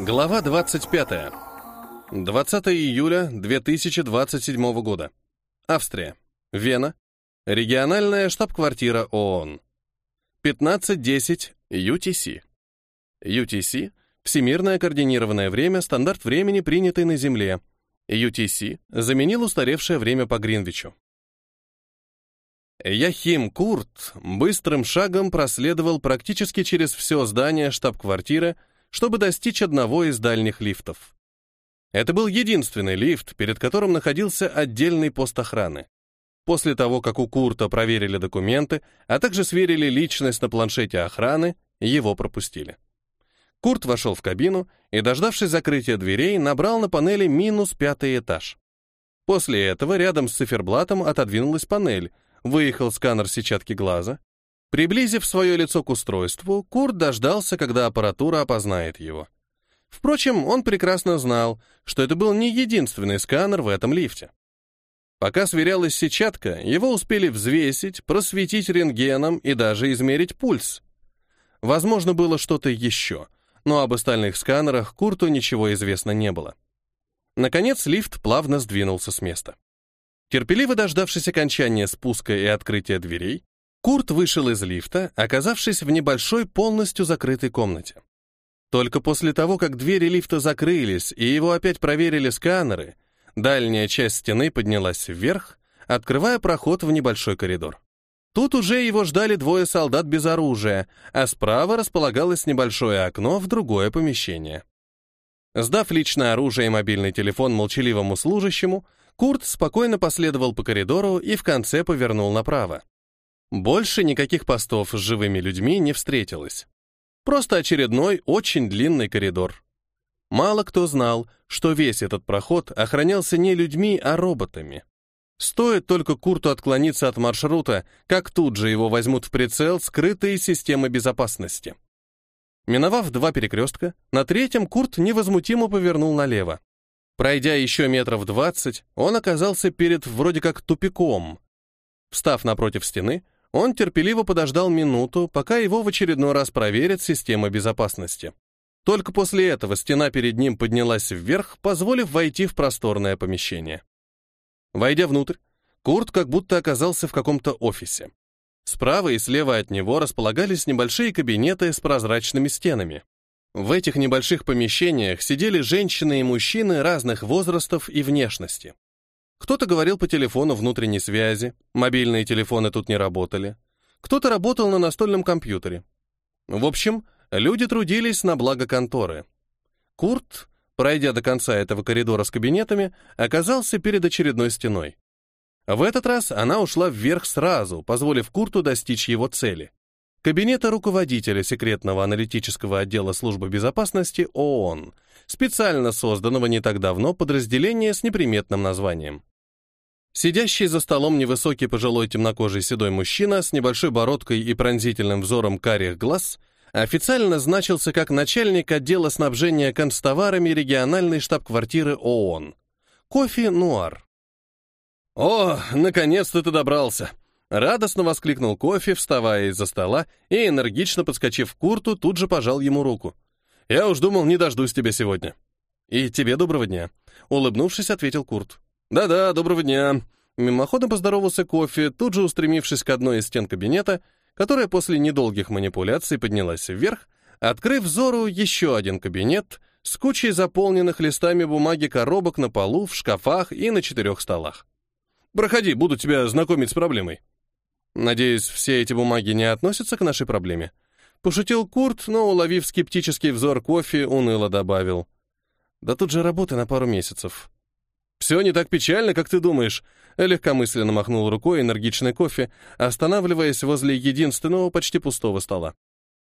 Глава 25. 20 июля 2027 года. Австрия. Вена. Региональная штаб-квартира ООН. 15.10 UTC. UTC – Всемирное координированное время, стандарт времени, принятый на Земле. UTC заменил устаревшее время по Гринвичу. Яхим Курт быстрым шагом проследовал практически через все здание штаб-квартиры, чтобы достичь одного из дальних лифтов. Это был единственный лифт, перед которым находился отдельный пост охраны. После того, как у Курта проверили документы, а также сверили личность на планшете охраны, его пропустили. Курт вошел в кабину и, дождавшись закрытия дверей, набрал на панели минус пятый этаж. После этого рядом с циферблатом отодвинулась панель, выехал сканер сетчатки глаза, Приблизив свое лицо к устройству, Курт дождался, когда аппаратура опознает его. Впрочем, он прекрасно знал, что это был не единственный сканер в этом лифте. Пока сверялась сетчатка, его успели взвесить, просветить рентгеном и даже измерить пульс. Возможно, было что-то еще, но об остальных сканерах Курту ничего известно не было. Наконец лифт плавно сдвинулся с места. Терпеливо дождавшись окончания спуска и открытия дверей, Курт вышел из лифта, оказавшись в небольшой полностью закрытой комнате. Только после того, как двери лифта закрылись и его опять проверили сканеры, дальняя часть стены поднялась вверх, открывая проход в небольшой коридор. Тут уже его ждали двое солдат без оружия, а справа располагалось небольшое окно в другое помещение. Сдав личное оружие и мобильный телефон молчаливому служащему, Курт спокойно последовал по коридору и в конце повернул направо. Больше никаких постов с живыми людьми не встретилось. Просто очередной, очень длинный коридор. Мало кто знал, что весь этот проход охранялся не людьми, а роботами. Стоит только Курту отклониться от маршрута, как тут же его возьмут в прицел скрытые системы безопасности. Миновав два перекрестка, на третьем Курт невозмутимо повернул налево. Пройдя еще метров двадцать, он оказался перед вроде как тупиком. Встав напротив стены, он терпеливо подождал минуту, пока его в очередной раз проверят система безопасности. Только после этого стена перед ним поднялась вверх, позволив войти в просторное помещение. Войдя внутрь, Курт как будто оказался в каком-то офисе. Справа и слева от него располагались небольшие кабинеты с прозрачными стенами. В этих небольших помещениях сидели женщины и мужчины разных возрастов и внешности. Кто-то говорил по телефону внутренней связи, мобильные телефоны тут не работали. Кто-то работал на настольном компьютере. В общем, люди трудились на благо конторы. Курт, пройдя до конца этого коридора с кабинетами, оказался перед очередной стеной. В этот раз она ушла вверх сразу, позволив Курту достичь его цели. Кабинета руководителя секретного аналитического отдела службы безопасности ООН, специально созданного не так давно подразделения с неприметным названием. Сидящий за столом невысокий пожилой темнокожий седой мужчина с небольшой бородкой и пронзительным взором карих глаз официально значился как начальник отдела снабжения констоварами региональной штаб-квартиры ООН. Кофе Нуар. «О, наконец-то ты добрался!» Радостно воскликнул кофе, вставая из-за стола и, энергично подскочив к Курту, тут же пожал ему руку. «Я уж думал, не дождусь тебя сегодня». «И тебе доброго дня», — улыбнувшись, ответил Курт. «Да-да, доброго дня». Мимоходом поздоровался кофе, тут же устремившись к одной из стен кабинета, которая после недолгих манипуляций поднялась вверх, открыв взору еще один кабинет с кучей заполненных листами бумаги коробок на полу, в шкафах и на четырех столах. «Проходи, буду тебя знакомить с проблемой». «Надеюсь, все эти бумаги не относятся к нашей проблеме?» Пошутил Курт, но, уловив скептический взор кофе, уныло добавил. «Да тут же работа на пару месяцев. «Все не так печально, как ты думаешь», — легкомысленно махнул рукой энергичный кофе, останавливаясь возле единственного почти пустого стола.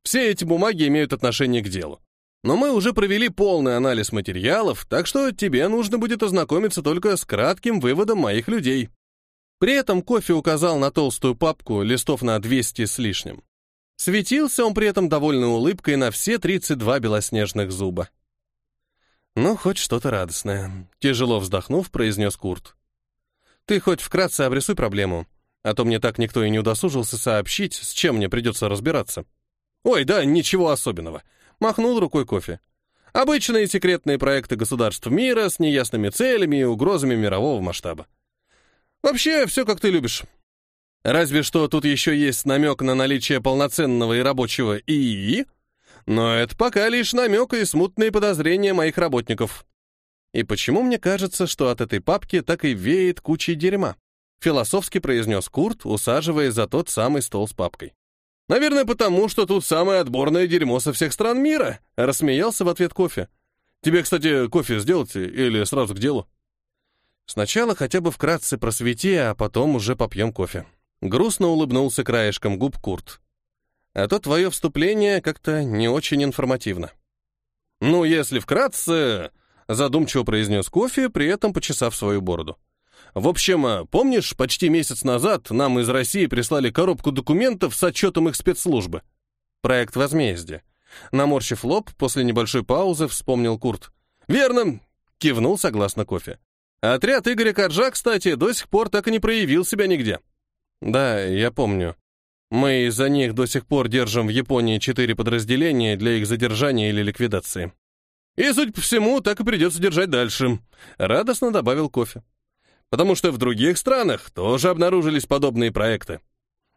«Все эти бумаги имеют отношение к делу. Но мы уже провели полный анализ материалов, так что тебе нужно будет ознакомиться только с кратким выводом моих людей». При этом кофе указал на толстую папку листов на 200 с лишним. Светился он при этом довольной улыбкой на все 32 белоснежных зуба. «Ну, хоть что-то радостное», — тяжело вздохнув, произнес Курт. «Ты хоть вкратце обрисуй проблему, а то мне так никто и не удосужился сообщить, с чем мне придется разбираться». «Ой, да, ничего особенного», — махнул рукой кофе. Обычные секретные проекты государств мира с неясными целями и угрозами мирового масштаба. Вообще, все как ты любишь. Разве что тут еще есть намек на наличие полноценного и рабочего ИИ, но это пока лишь намек и смутные подозрения моих работников. И почему мне кажется, что от этой папки так и веет кучей дерьма? Философски произнес Курт, усаживаясь за тот самый стол с папкой. Наверное, потому, что тут самое отборное дерьмо со всех стран мира, рассмеялся в ответ кофе. Тебе, кстати, кофе сделать или сразу к делу? Сначала хотя бы вкратце просвети, а потом уже попьем кофе. Грустно улыбнулся краешком губ Курт. А то твое вступление как-то не очень информативно. Ну, если вкратце, задумчиво произнес кофе, при этом почесав свою бороду. В общем, помнишь, почти месяц назад нам из России прислали коробку документов с отчетом их спецслужбы? Проект возмездия. Наморщив лоб, после небольшой паузы вспомнил Курт. «Верно!» — кивнул согласно кофе. «Отряд Игоря Коржа, кстати, до сих пор так и не проявил себя нигде. Да, я помню. Мы из-за них до сих пор держим в Японии четыре подразделения для их задержания или ликвидации. И, судя по всему, так и придется держать дальше. Радостно добавил кофе. Потому что в других странах тоже обнаружились подобные проекты.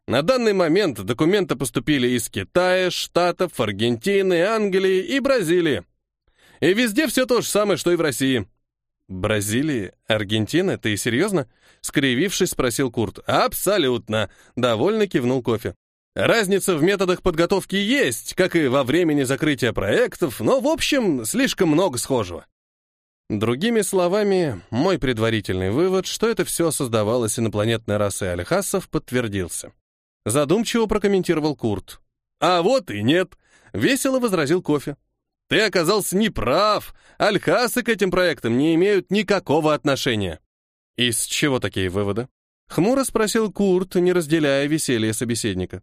На данный момент документы поступили из Китая, Штатов, Аргентины, Англии и Бразилии. И везде все то же самое, что и в России. Бразилии? Аргентина? Ты серьезно? Скривившись, спросил Курт. Абсолютно. Довольно кивнул кофе. Разница в методах подготовки есть, как и во времени закрытия проектов, но, в общем, слишком много схожего. Другими словами, мой предварительный вывод, что это все создавалось инопланетной расой альхасов, подтвердился. Задумчиво прокомментировал Курт. «А вот и нет», — весело возразил кофе. Ты оказался неправ. Альхасы к этим проектам не имеют никакого отношения. Из чего такие выводы? Хмуро спросил Курт, не разделяя веселье собеседника.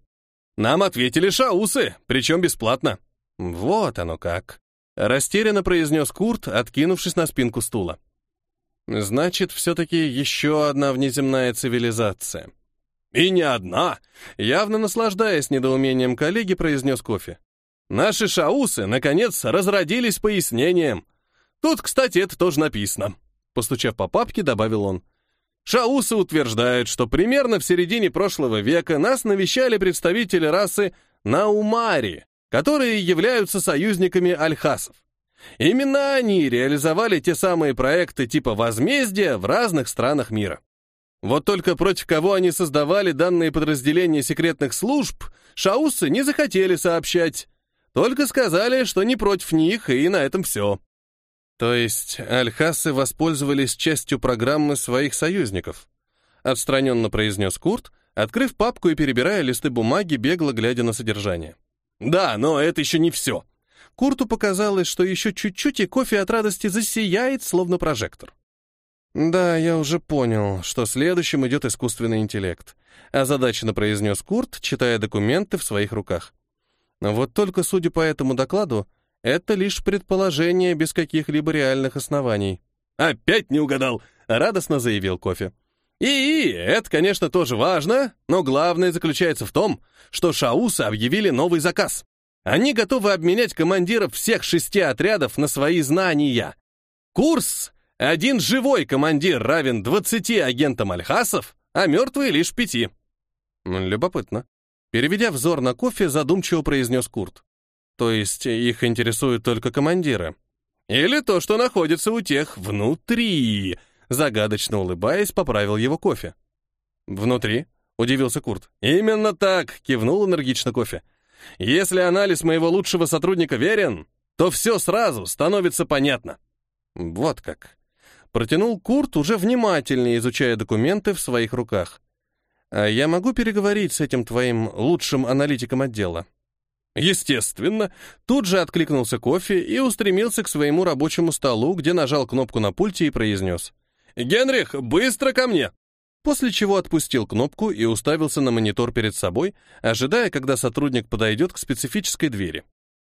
Нам ответили шаусы, причем бесплатно. Вот оно как. Растерянно произнес Курт, откинувшись на спинку стула. Значит, все-таки еще одна внеземная цивилизация. И не одна. Явно наслаждаясь недоумением коллеги, произнес кофе. Наши шаусы, наконец, разродились пояснением. Тут, кстати, это тоже написано. Постучав по папке, добавил он. Шаусы утверждают, что примерно в середине прошлого века нас навещали представители расы Наумари, которые являются союзниками альхасов. Именно они реализовали те самые проекты типа возмездия в разных странах мира. Вот только против кого они создавали данные подразделения секретных служб, шаусы не захотели сообщать, только сказали, что не против них, и на этом все. То есть альхасы воспользовались частью программы своих союзников? Отстраненно произнес Курт, открыв папку и перебирая листы бумаги, бегло глядя на содержание. Да, но это еще не все. Курту показалось, что еще чуть-чуть, и кофе от радости засияет, словно прожектор. «Да, я уже понял, что следующим идет искусственный интеллект», озадаченно произнес Курт, читая документы в своих руках. Вот только, судя по этому докладу, это лишь предположение без каких-либо реальных оснований. «Опять не угадал!» — радостно заявил Кофе. И, и это, конечно, тоже важно, но главное заключается в том, что шаусы объявили новый заказ. Они готовы обменять командиров всех шести отрядов на свои знания. Курс «Один живой командир равен 20 агентам альхасов, а мертвые лишь пяти». Любопытно. Переведя взор на кофе, задумчиво произнес Курт. То есть их интересуют только командиры. Или то, что находится у тех внутри, загадочно улыбаясь, поправил его кофе. Внутри? Удивился Курт. Именно так, кивнул энергично кофе. Если анализ моего лучшего сотрудника верен, то все сразу становится понятно. Вот как. Протянул Курт, уже внимательнее изучая документы в своих руках. А я могу переговорить с этим твоим лучшим аналитиком отдела? Естественно. Тут же откликнулся кофе и устремился к своему рабочему столу, где нажал кнопку на пульте и произнес. «Генрих, быстро ко мне!» После чего отпустил кнопку и уставился на монитор перед собой, ожидая, когда сотрудник подойдет к специфической двери.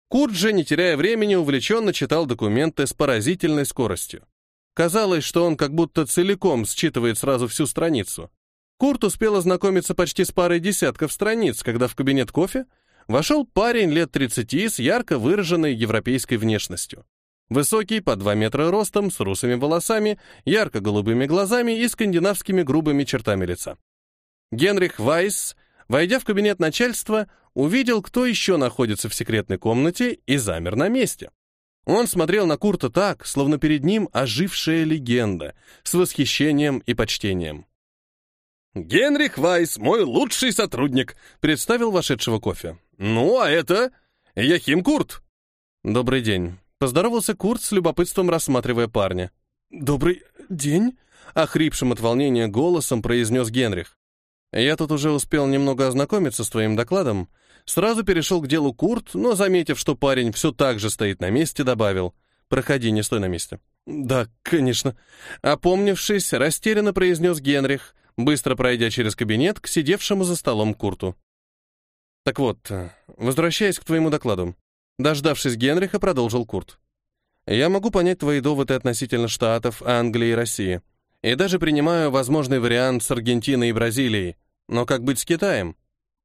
Курт же, не теряя времени, увлеченно читал документы с поразительной скоростью. Казалось, что он как будто целиком считывает сразу всю страницу. Курт успел ознакомиться почти с парой десятков страниц, когда в кабинет кофе вошел парень лет 30 с ярко выраженной европейской внешностью. Высокий, по 2 метра ростом, с русыми волосами, ярко-голубыми глазами и скандинавскими грубыми чертами лица. Генрих Вайс, войдя в кабинет начальства, увидел, кто еще находится в секретной комнате, и замер на месте. Он смотрел на Курта так, словно перед ним ожившая легенда, с восхищением и почтением. «Генрих Вайс, мой лучший сотрудник», — представил вошедшего кофе. «Ну, а это Яхим Курт». «Добрый день», — поздоровался Курт с любопытством, рассматривая парня. «Добрый день», — охрипшим от волнения голосом произнес Генрих. «Я тут уже успел немного ознакомиться с твоим докладом. Сразу перешел к делу Курт, но, заметив, что парень все так же стоит на месте, добавил. «Проходи, не стой на месте». «Да, конечно». Опомнившись, растерянно произнес Генрих, быстро пройдя через кабинет к сидевшему за столом Курту. Так вот, возвращаясь к твоему докладу. Дождавшись Генриха, продолжил Курт. Я могу понять твои доводы относительно Штатов, Англии и России. И даже принимаю возможный вариант с Аргентиной и Бразилией. Но как быть с Китаем?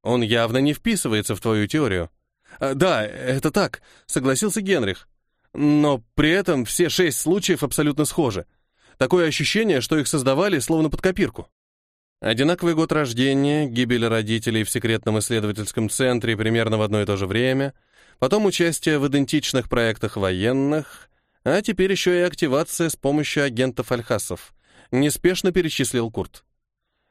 Он явно не вписывается в твою теорию. А, да, это так, согласился Генрих. Но при этом все шесть случаев абсолютно схожи. Такое ощущение, что их создавали словно под копирку. Одинаковый год рождения, гибель родителей в секретном исследовательском центре примерно в одно и то же время, потом участие в идентичных проектах военных, а теперь еще и активация с помощью агентов Альхасов. Неспешно перечислил Курт.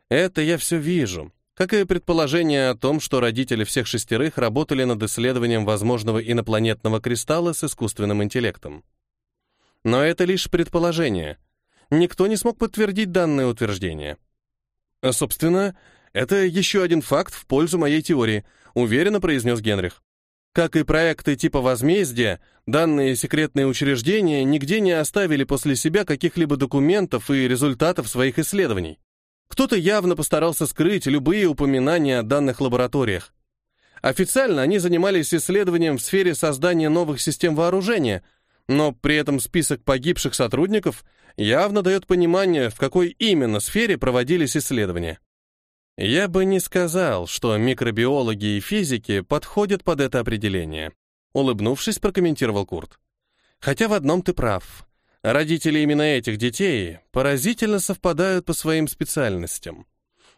Это я все вижу, как и предположение о том, что родители всех шестерых работали над исследованием возможного инопланетного кристалла с искусственным интеллектом. Но это лишь предположение. Никто не смог подтвердить данное утверждение. А, собственно, это еще один факт в пользу моей теории, уверенно произнес Генрих. Как и проекты типа возмездия, данные секретные учреждения нигде не оставили после себя каких-либо документов и результатов своих исследований. Кто-то явно постарался скрыть любые упоминания о данных лабораториях. Официально они занимались исследованием в сфере создания новых систем вооружения, но при этом список погибших сотрудников явно дает понимание, в какой именно сфере проводились исследования. Я бы не сказал, что микробиологи и физики подходят под это определение. Улыбнувшись, прокомментировал Курт. Хотя в одном ты прав. Родители именно этих детей поразительно совпадают по своим специальностям.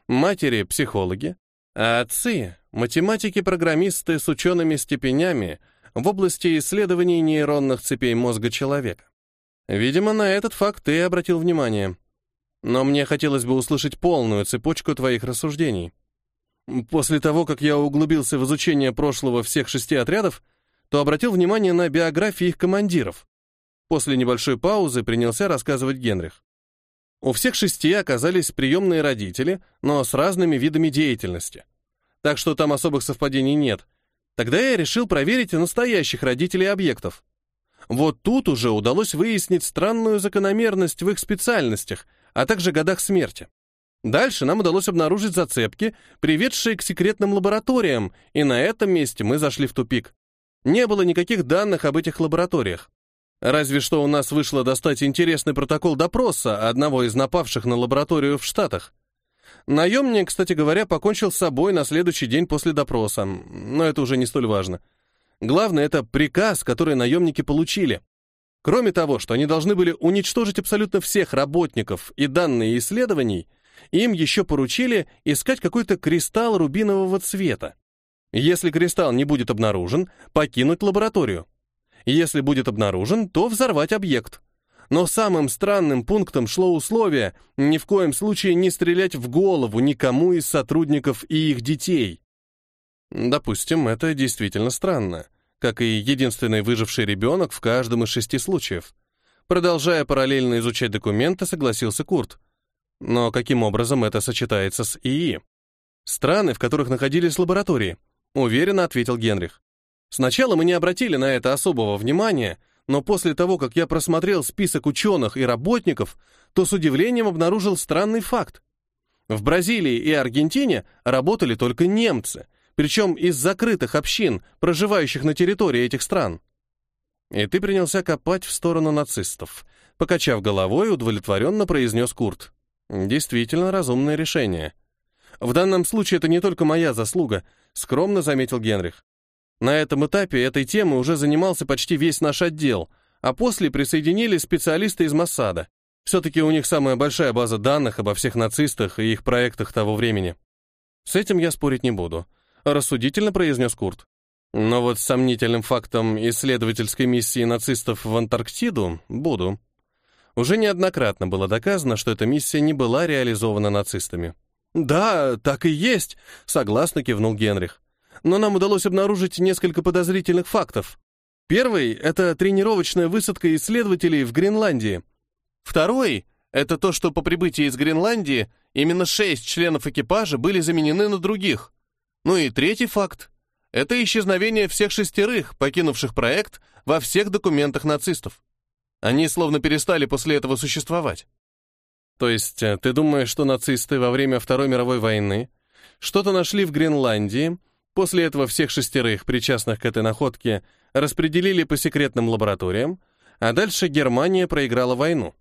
Матери — психологи, а отцы — математики-программисты с учеными степенями в области исследований нейронных цепей мозга человека. Видимо, на этот факт ты обратил внимание. Но мне хотелось бы услышать полную цепочку твоих рассуждений. После того, как я углубился в изучение прошлого всех шести отрядов, то обратил внимание на биографии их командиров. После небольшой паузы принялся рассказывать Генрих. У всех шести оказались приемные родители, но с разными видами деятельности. Так что там особых совпадений нет. Тогда я решил проверить настоящих родителей объектов. Вот тут уже удалось выяснить странную закономерность в их специальностях, а также годах смерти. Дальше нам удалось обнаружить зацепки, приведшие к секретным лабораториям, и на этом месте мы зашли в тупик. Не было никаких данных об этих лабораториях. Разве что у нас вышло достать интересный протокол допроса одного из напавших на лабораторию в Штатах. Наемник, кстати говоря, покончил с собой на следующий день после допроса, но это уже не столь важно. Главное, это приказ, который наемники получили. Кроме того, что они должны были уничтожить абсолютно всех работников и данные исследований, им еще поручили искать какой-то кристалл рубинового цвета. Если кристалл не будет обнаружен, покинуть лабораторию. Если будет обнаружен, то взорвать объект. Но самым странным пунктом шло условие ни в коем случае не стрелять в голову никому из сотрудников и их детей. Допустим, это действительно странно, как и единственный выживший ребенок в каждом из шести случаев. Продолжая параллельно изучать документы, согласился Курт. Но каким образом это сочетается с ИИ? Страны, в которых находились лаборатории, уверенно ответил Генрих. Сначала мы не обратили на это особого внимания, но после того, как я просмотрел список ученых и работников, то с удивлением обнаружил странный факт. В Бразилии и Аргентине работали только немцы — причем из закрытых общин, проживающих на территории этих стран. И ты принялся копать в сторону нацистов. Покачав головой, удовлетворенно произнес Курт. Действительно разумное решение. В данном случае это не только моя заслуга, скромно заметил Генрих. На этом этапе этой темы уже занимался почти весь наш отдел, а после присоединились специалисты из Моссада. Все-таки у них самая большая база данных обо всех нацистах и их проектах того времени. С этим я спорить не буду, рассудительно произнес Курт. Но вот сомнительным фактом исследовательской миссии нацистов в Антарктиду буду. Уже неоднократно было доказано, что эта миссия не была реализована нацистами. «Да, так и есть», — согласно кивнул Генрих. «Но нам удалось обнаружить несколько подозрительных фактов. Первый — это тренировочная высадка исследователей в Гренландии. Второй — это то, что по прибытии из Гренландии именно шесть членов экипажа были заменены на других. Ну и третий факт — это исчезновение всех шестерых, покинувших проект во всех документах нацистов. Они словно перестали после этого существовать. То есть э, ты думаешь, что нацисты во время Второй мировой войны что-то нашли в Гренландии, после этого всех шестерых, причастных к этой находке, распределили по секретным лабораториям, а дальше Германия проиграла войну?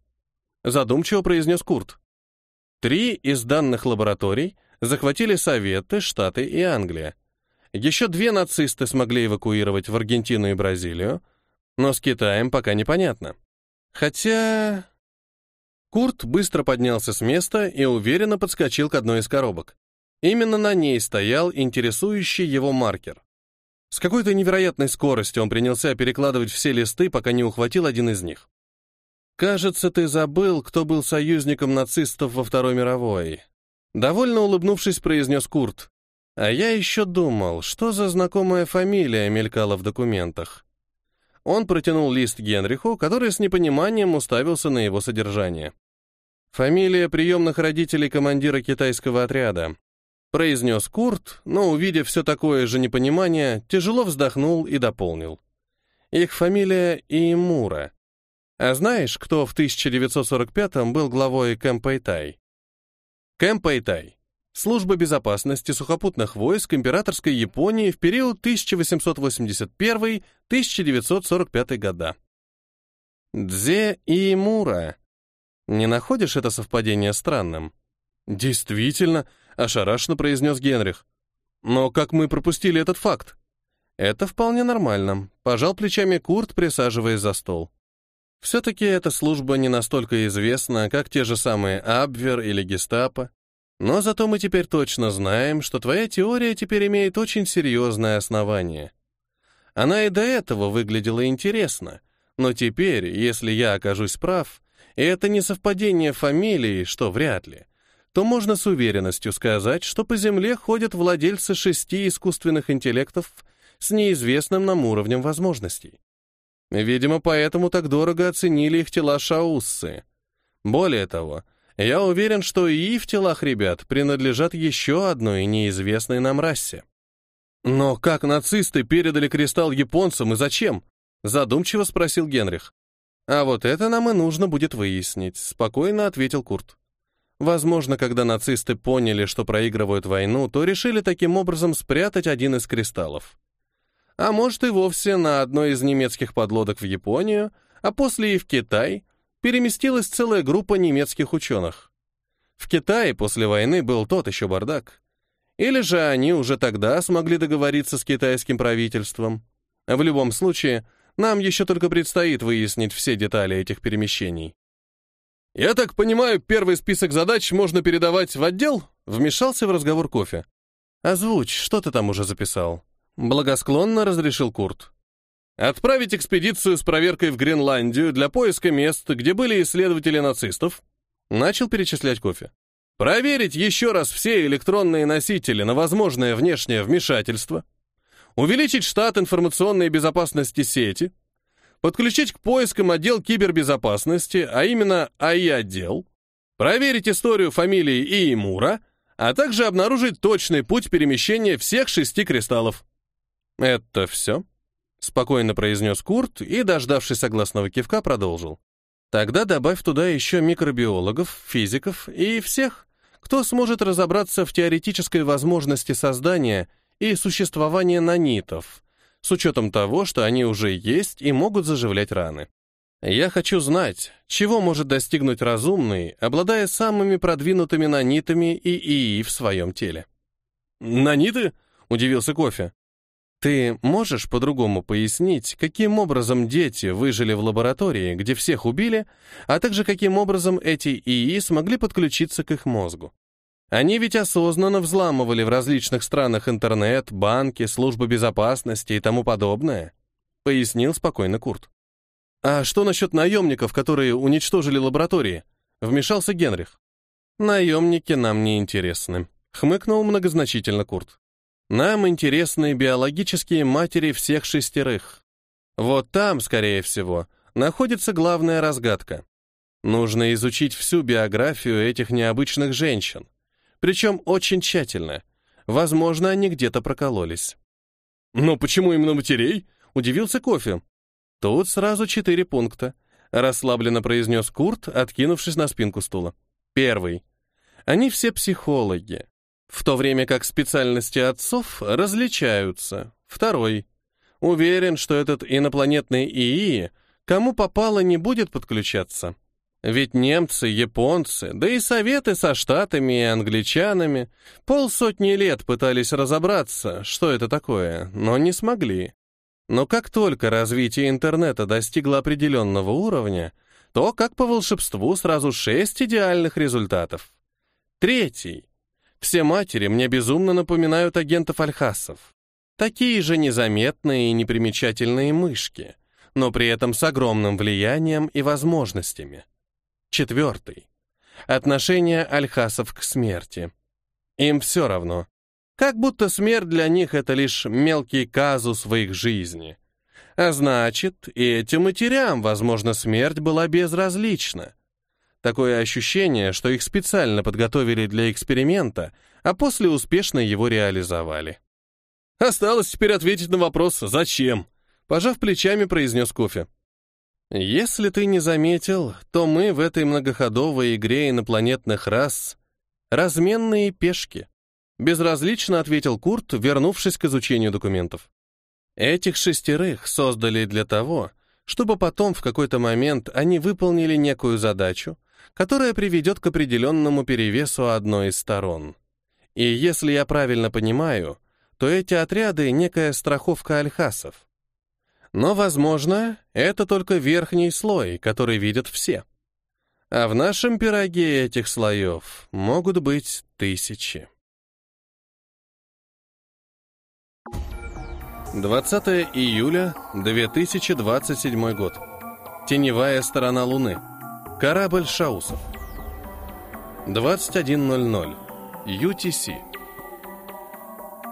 Задумчиво произнес Курт. Три из данных лабораторий захватили Советы, Штаты и Англия. Еще две нацисты смогли эвакуировать в Аргентину и Бразилию, но с Китаем пока непонятно. Хотя... Курт быстро поднялся с места и уверенно подскочил к одной из коробок. Именно на ней стоял интересующий его маркер. С какой-то невероятной скоростью он принялся перекладывать все листы, пока не ухватил один из них. «Кажется, ты забыл, кто был союзником нацистов во Второй мировой». Довольно улыбнувшись, произнес Курт. «А я еще думал, что за знакомая фамилия мелькала в документах». Он протянул лист Генриху, который с непониманием уставился на его содержание. «Фамилия приемных родителей командира китайского отряда», произнес Курт, но, увидев все такое же непонимание, тяжело вздохнул и дополнил. Их фамилия Иемура. А знаешь, кто в 1945-м был главой Кэмпэйтай Служба безопасности сухопутных войск императорской Японии в период 1881-1945 года. Дзе и Мура. Не находишь это совпадение странным? Действительно, ошарашенно произнес Генрих. Но как мы пропустили этот факт? Это вполне нормально, пожал плечами Курт, присаживаясь за стол. Все-таки эта служба не настолько известна, как те же самые Абвер или Гестапо, но зато мы теперь точно знаем, что твоя теория теперь имеет очень серьезное основание. Она и до этого выглядела интересно, но теперь, если я окажусь прав, и это не совпадение фамилий, что вряд ли, то можно с уверенностью сказать, что по Земле ходят владельцы шести искусственных интеллектов с неизвестным нам уровнем возможностей. Видимо, поэтому так дорого оценили их тела шауссы. Более того, я уверен, что и в телах ребят принадлежат еще одной неизвестной нам расе. Но как нацисты передали кристалл японцам и зачем? Задумчиво спросил Генрих. А вот это нам и нужно будет выяснить, спокойно ответил Курт. Возможно, когда нацисты поняли, что проигрывают войну, то решили таким образом спрятать один из кристаллов. А может и вовсе на одной из немецких подлодок в Японию, а после и в Китай, переместилась целая группа немецких ученых. В Китае после войны был тот еще бардак. Или же они уже тогда смогли договориться с китайским правительством. В любом случае, нам еще только предстоит выяснить все детали этих перемещений. «Я так понимаю, первый список задач можно передавать в отдел?» Вмешался в разговор кофе. «Озвучь, что ты там уже записал?» Благосклонно разрешил Курт. Отправить экспедицию с проверкой в Гренландию для поиска мест, где были исследователи нацистов. Начал перечислять кофе. Проверить еще раз все электронные носители на возможное внешнее вмешательство. Увеличить штат информационной безопасности сети. Подключить к поискам отдел кибербезопасности, а именно АИ-отдел. Проверить историю фамилии Иемура, а также обнаружить точный путь перемещения всех шести кристаллов. Это все? Спокойно произнес Курт и, дождавшись согласного кивка, продолжил. Тогда добавь туда еще микробиологов, физиков и всех, кто сможет разобраться в теоретической возможности создания и существования нанитов, с учетом того, что они уже есть и могут заживлять раны. Я хочу знать, чего может достигнуть разумный, обладая самыми продвинутыми нанитами и ИИ в своем теле. «Наниты?» — удивился Кофе. Ты можешь по-другому пояснить, каким образом дети выжили в лаборатории, где всех убили, а также каким образом эти ИИ смогли подключиться к их мозгу? Они ведь осознанно взламывали в различных странах интернет, банки, службы безопасности и тому подобное, пояснил спокойно Курт. А что насчет наемников, которые уничтожили лаборатории? Вмешался Генрих. Наемники нам не интересны, хмыкнул многозначительно Курт. Нам интересны биологические матери всех шестерых. Вот там, скорее всего, находится главная разгадка. Нужно изучить всю биографию этих необычных женщин. Причем очень тщательно. Возможно, они где-то прокололись. «Но почему именно матерей?» — удивился кофе. «Тут сразу четыре пункта», — расслабленно произнес Курт, откинувшись на спинку стула. Первый. Они все психологи в то время как специальности отцов различаются. Второй. Уверен, что этот инопланетный ИИ кому попало не будет подключаться. Ведь немцы, японцы, да и советы со штатами и англичанами полсотни лет пытались разобраться, что это такое, но не смогли. Но как только развитие интернета достигло определенного уровня, то, как по волшебству, сразу шесть идеальных результатов. Третий. Все матери мне безумно напоминают агентов Альхасов. Такие же незаметные и непримечательные мышки, но при этом с огромным влиянием и возможностями. Четвертый. Отношение Альхасов к смерти. Им все равно. Как будто смерть для них — это лишь мелкий казус в их жизни. А значит, и этим матерям, возможно, смерть была безразлична. Такое ощущение, что их специально подготовили для эксперимента, а после успешно его реализовали. Осталось теперь ответить на вопрос «Зачем?», пожав плечами, произнес кофе. Если ты не заметил, то мы в этой многоходовой игре инопланетных рас разменные пешки. Безразлично ответил Курт, вернувшись к изучению документов. Этих шестерых создали для того, чтобы потом в какой-то момент они выполнили некую задачу, которая приведет к определенному перевесу одной из сторон. И если я правильно понимаю, то эти отряды — некая страховка альхасов. Но, возможно, это только верхний слой, который видят все. А в нашем пироге этих слоев могут быть тысячи. 20 июля 2027 год. Теневая сторона Луны. Корабль Шаусов. 21.00. UTC.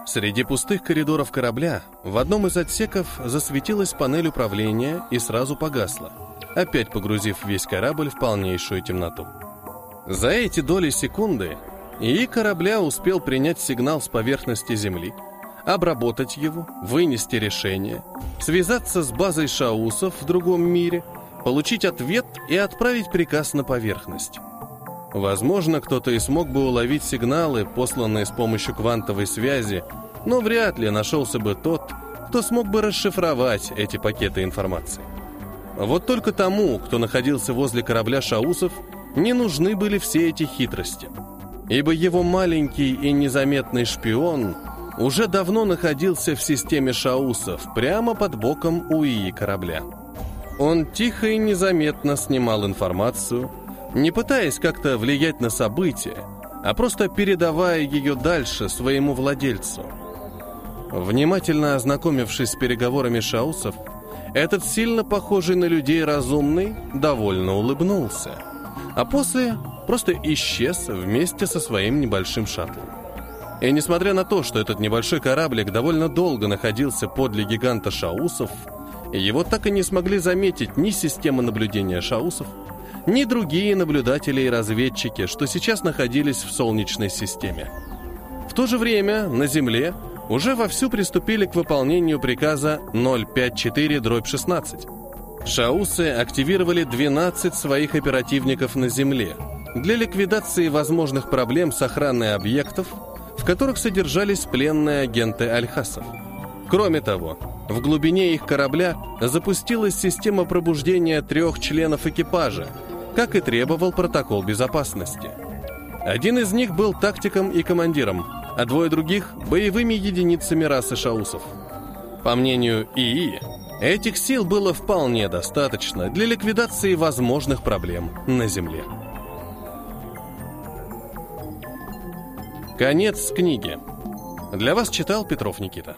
Среди пустых коридоров корабля в одном из отсеков засветилась панель управления и сразу погасла, опять погрузив весь корабль в полнейшую темноту. За эти доли секунды и корабля успел принять сигнал с поверхности Земли, обработать его, вынести решение, связаться с базой шаусов в другом мире – получить ответ и отправить приказ на поверхность. Возможно, кто-то и смог бы уловить сигналы, посланные с помощью квантовой связи, но вряд ли нашелся бы тот, кто смог бы расшифровать эти пакеты информации. Вот только тому, кто находился возле корабля Шаусов, не нужны были все эти хитрости, ибо его маленький и незаметный шпион уже давно находился в системе Шаусов прямо под боком у ИИ корабля. Он тихо и незаметно снимал информацию, не пытаясь как-то влиять на события, а просто передавая ее дальше своему владельцу. Внимательно ознакомившись с переговорами шаусов, этот сильно похожий на людей разумный довольно улыбнулся, а после просто исчез вместе со своим небольшим шаттлом. И несмотря на то, что этот небольшой кораблик довольно долго находился подле гиганта шаусов, его так и не смогли заметить ни система наблюдения шаусов, ни другие наблюдатели и разведчики, что сейчас находились в Солнечной системе. В то же время на Земле уже вовсю приступили к выполнению приказа 054-16. Шаусы активировали 12 своих оперативников на Земле для ликвидации возможных проблем с охраной объектов, в которых содержались пленные агенты Альхасов. Кроме того, в глубине их корабля запустилась система пробуждения трех членов экипажа, как и требовал протокол безопасности. Один из них был тактиком и командиром, а двое других — боевыми единицами расы шаусов. По мнению ИИ, этих сил было вполне достаточно для ликвидации возможных проблем на Земле. Конец книги. Для вас читал Петров Никита.